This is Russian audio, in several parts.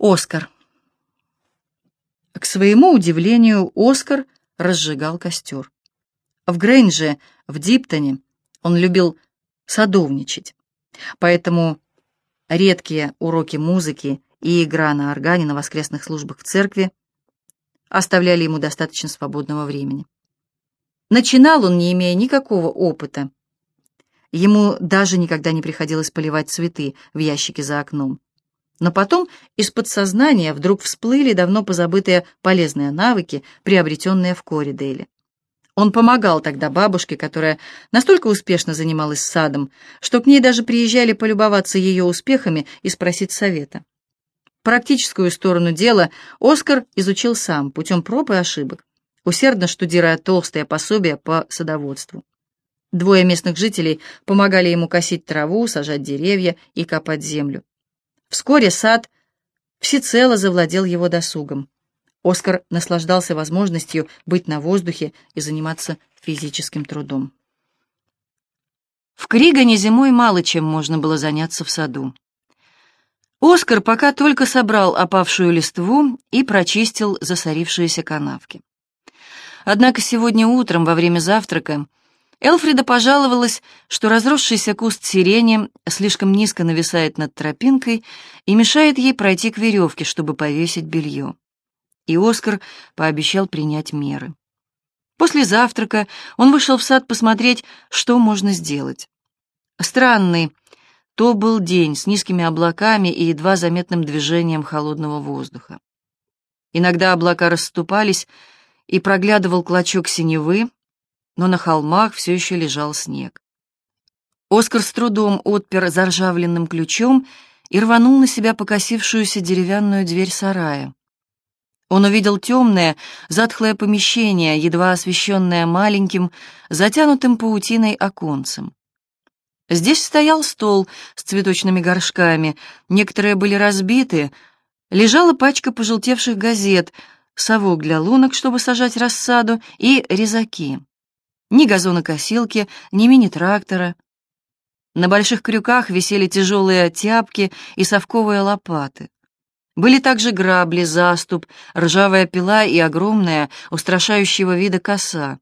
Оскар. К своему удивлению, Оскар разжигал костер. В Грейнже, в Диптоне, он любил садовничать, поэтому редкие уроки музыки и игра на органе на воскресных службах в церкви оставляли ему достаточно свободного времени. Начинал он, не имея никакого опыта. Ему даже никогда не приходилось поливать цветы в ящике за окном. Но потом из подсознания вдруг всплыли давно позабытые полезные навыки, приобретенные в Коридейле. Он помогал тогда бабушке, которая настолько успешно занималась садом, что к ней даже приезжали полюбоваться ее успехами и спросить совета. Практическую сторону дела Оскар изучил сам, путем проб и ошибок, усердно штудируя толстые пособия по садоводству. Двое местных жителей помогали ему косить траву, сажать деревья и копать землю. Вскоре сад всецело завладел его досугом. Оскар наслаждался возможностью быть на воздухе и заниматься физическим трудом. В Кригане зимой мало чем можно было заняться в саду. Оскар пока только собрал опавшую листву и прочистил засорившиеся канавки. Однако сегодня утром во время завтрака Элфрида пожаловалась, что разросшийся куст сирени слишком низко нависает над тропинкой и мешает ей пройти к веревке, чтобы повесить белье. И Оскар пообещал принять меры. После завтрака он вышел в сад посмотреть, что можно сделать. Странный то был день с низкими облаками и едва заметным движением холодного воздуха. Иногда облака расступались, и проглядывал клочок синевы, но на холмах все еще лежал снег. Оскар с трудом отпер заржавленным ключом и рванул на себя покосившуюся деревянную дверь сарая. Он увидел темное, затхлое помещение, едва освещенное маленьким, затянутым паутиной оконцем. Здесь стоял стол с цветочными горшками, некоторые были разбиты, лежала пачка пожелтевших газет, совок для лунок, чтобы сажать рассаду, и резаки. Ни газонокосилки, ни мини-трактора. На больших крюках висели тяжелые тяпки и совковые лопаты. Были также грабли, заступ, ржавая пила и огромная, устрашающего вида коса.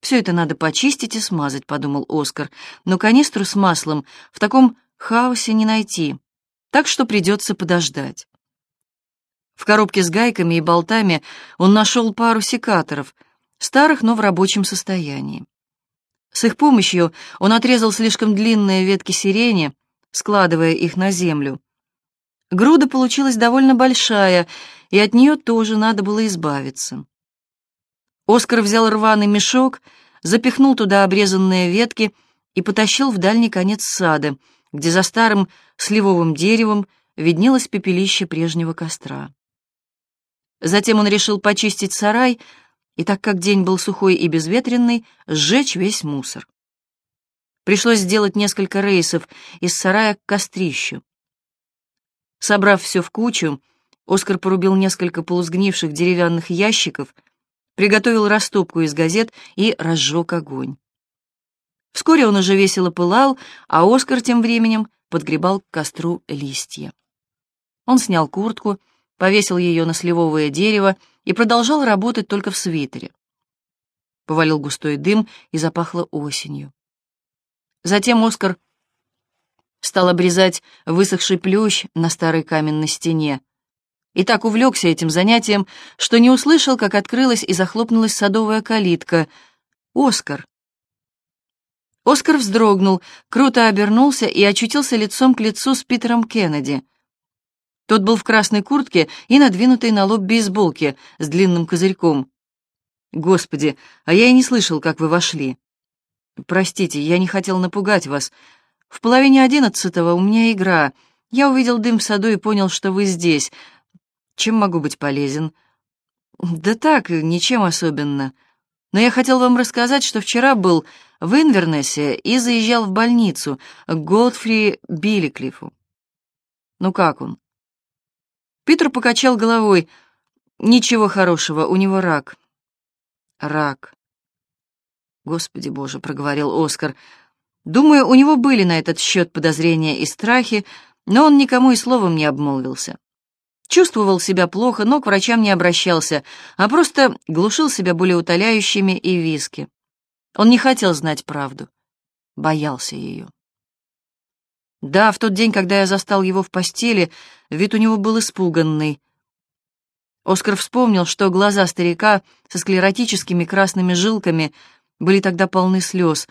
«Все это надо почистить и смазать», — подумал Оскар, «но канистру с маслом в таком хаосе не найти, так что придется подождать». В коробке с гайками и болтами он нашел пару секаторов — старых, но в рабочем состоянии. С их помощью он отрезал слишком длинные ветки сирени, складывая их на землю. Груда получилась довольно большая, и от нее тоже надо было избавиться. Оскар взял рваный мешок, запихнул туда обрезанные ветки и потащил в дальний конец сада, где за старым сливовым деревом виднелось пепелище прежнего костра. Затем он решил почистить сарай, и так как день был сухой и безветренный, сжечь весь мусор. Пришлось сделать несколько рейсов из сарая к кострищу. Собрав все в кучу, Оскар порубил несколько полусгнивших деревянных ящиков, приготовил растопку из газет и разжег огонь. Вскоре он уже весело пылал, а Оскар тем временем подгребал к костру листья. Он снял куртку, повесил ее на сливовое дерево и продолжал работать только в свитере. Повалил густой дым и запахло осенью. Затем Оскар стал обрезать высохший плющ на старой каменной стене. И так увлекся этим занятием, что не услышал, как открылась и захлопнулась садовая калитка. «Оскар!» Оскар вздрогнул, круто обернулся и очутился лицом к лицу с Питером Кеннеди. Тот был в красной куртке и надвинутой на лоб бейсболке с длинным козырьком. «Господи, а я и не слышал, как вы вошли. Простите, я не хотел напугать вас. В половине одиннадцатого у меня игра. Я увидел дым в саду и понял, что вы здесь. Чем могу быть полезен?» «Да так, ничем особенно. Но я хотел вам рассказать, что вчера был в Инвернесе и заезжал в больницу к Годфри Билликлифу. Ну как он?» Питер покачал головой. «Ничего хорошего, у него рак». «Рак». «Господи боже», — проговорил Оскар. «Думаю, у него были на этот счет подозрения и страхи, но он никому и словом не обмолвился. Чувствовал себя плохо, но к врачам не обращался, а просто глушил себя болеутоляющими и виски. Он не хотел знать правду, боялся ее. Да, в тот день, когда я застал его в постели, вид у него был испуганный. Оскар вспомнил, что глаза старика со склеротическими красными жилками были тогда полны слез,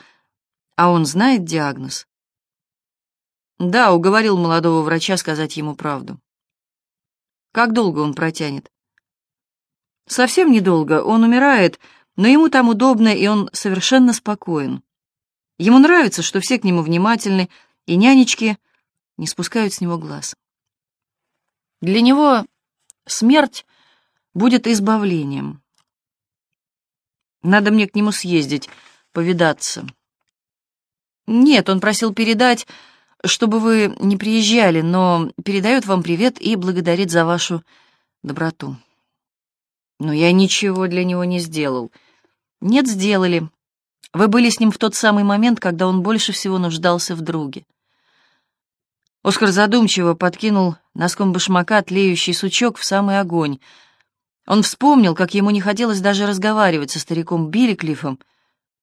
а он знает диагноз. Да, уговорил молодого врача сказать ему правду. Как долго он протянет? Совсем недолго. Он умирает, но ему там удобно, и он совершенно спокоен. Ему нравится, что все к нему внимательны, и нянечки не спускают с него глаз. Для него смерть будет избавлением. Надо мне к нему съездить, повидаться. Нет, он просил передать, чтобы вы не приезжали, но передает вам привет и благодарит за вашу доброту. Но я ничего для него не сделал. Нет, сделали. Вы были с ним в тот самый момент, когда он больше всего нуждался в друге. Оскар задумчиво подкинул носком башмака тлеющий сучок в самый огонь. Он вспомнил, как ему не хотелось даже разговаривать со стариком Билликлифом,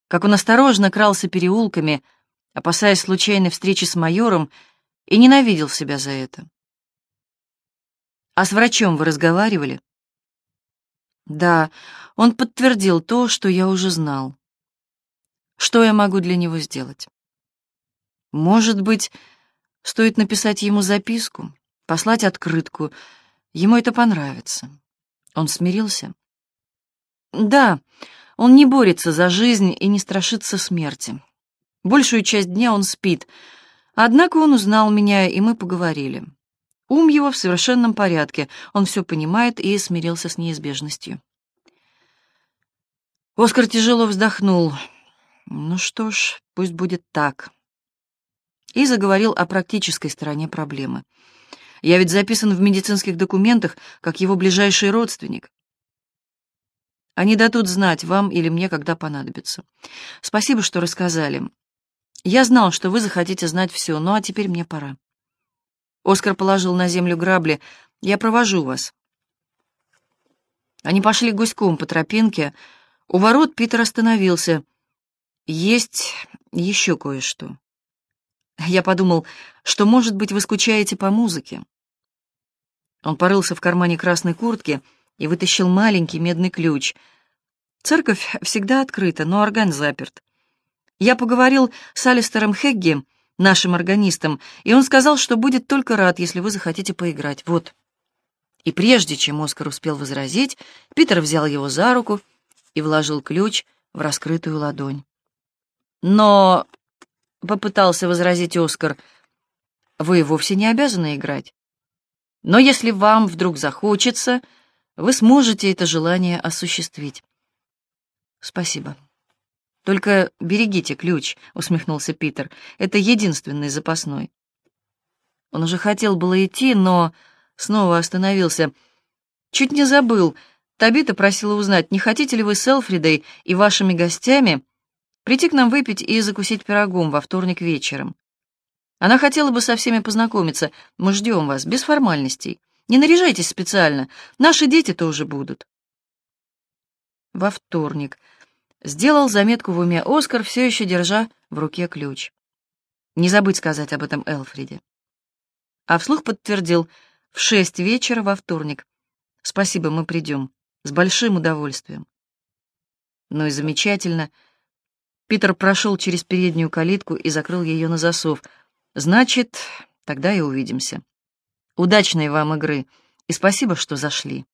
как он осторожно крался переулками, опасаясь случайной встречи с майором, и ненавидел себя за это. «А с врачом вы разговаривали?» «Да, он подтвердил то, что я уже знал. Что я могу для него сделать?» «Может быть, стоит написать ему записку, послать открытку. Ему это понравится». Он смирился? «Да, он не борется за жизнь и не страшится смерти. Большую часть дня он спит. Однако он узнал меня, и мы поговорили. Ум его в совершенном порядке, он все понимает и смирился с неизбежностью. Оскар тяжело вздохнул. Ну что ж, пусть будет так. И заговорил о практической стороне проблемы. Я ведь записан в медицинских документах как его ближайший родственник. Они дадут знать вам или мне, когда понадобится. Спасибо, что рассказали. Я знал, что вы захотите знать все, ну а теперь мне пора. Оскар положил на землю грабли. Я провожу вас. Они пошли гуськом по тропинке. У ворот Питер остановился. Есть еще кое-что. Я подумал, что, может быть, вы скучаете по музыке. Он порылся в кармане красной куртки и вытащил маленький медный ключ. Церковь всегда открыта, но орган заперт. Я поговорил с Алистером Хегги, нашим органистом, и он сказал, что будет только рад, если вы захотите поиграть. Вот. И прежде чем Оскар успел возразить, Питер взял его за руку и вложил ключ в раскрытую ладонь. Но, — попытался возразить Оскар, — вы вовсе не обязаны играть. Но если вам вдруг захочется, вы сможете это желание осуществить. Спасибо. «Только берегите ключ», — усмехнулся Питер. «Это единственный запасной». Он уже хотел было идти, но снова остановился. «Чуть не забыл. Табита просила узнать, не хотите ли вы с Элфридой и вашими гостями прийти к нам выпить и закусить пирогом во вторник вечером. Она хотела бы со всеми познакомиться. Мы ждем вас, без формальностей. Не наряжайтесь специально. Наши дети тоже будут». Во вторник. Сделал заметку в уме Оскар, все еще держа в руке ключ. Не забыть сказать об этом Элфриде. А вслух подтвердил, в шесть вечера во вторник. Спасибо, мы придем. С большим удовольствием. Ну и замечательно. Питер прошел через переднюю калитку и закрыл ее на засов. Значит, тогда и увидимся. Удачной вам игры, и спасибо, что зашли.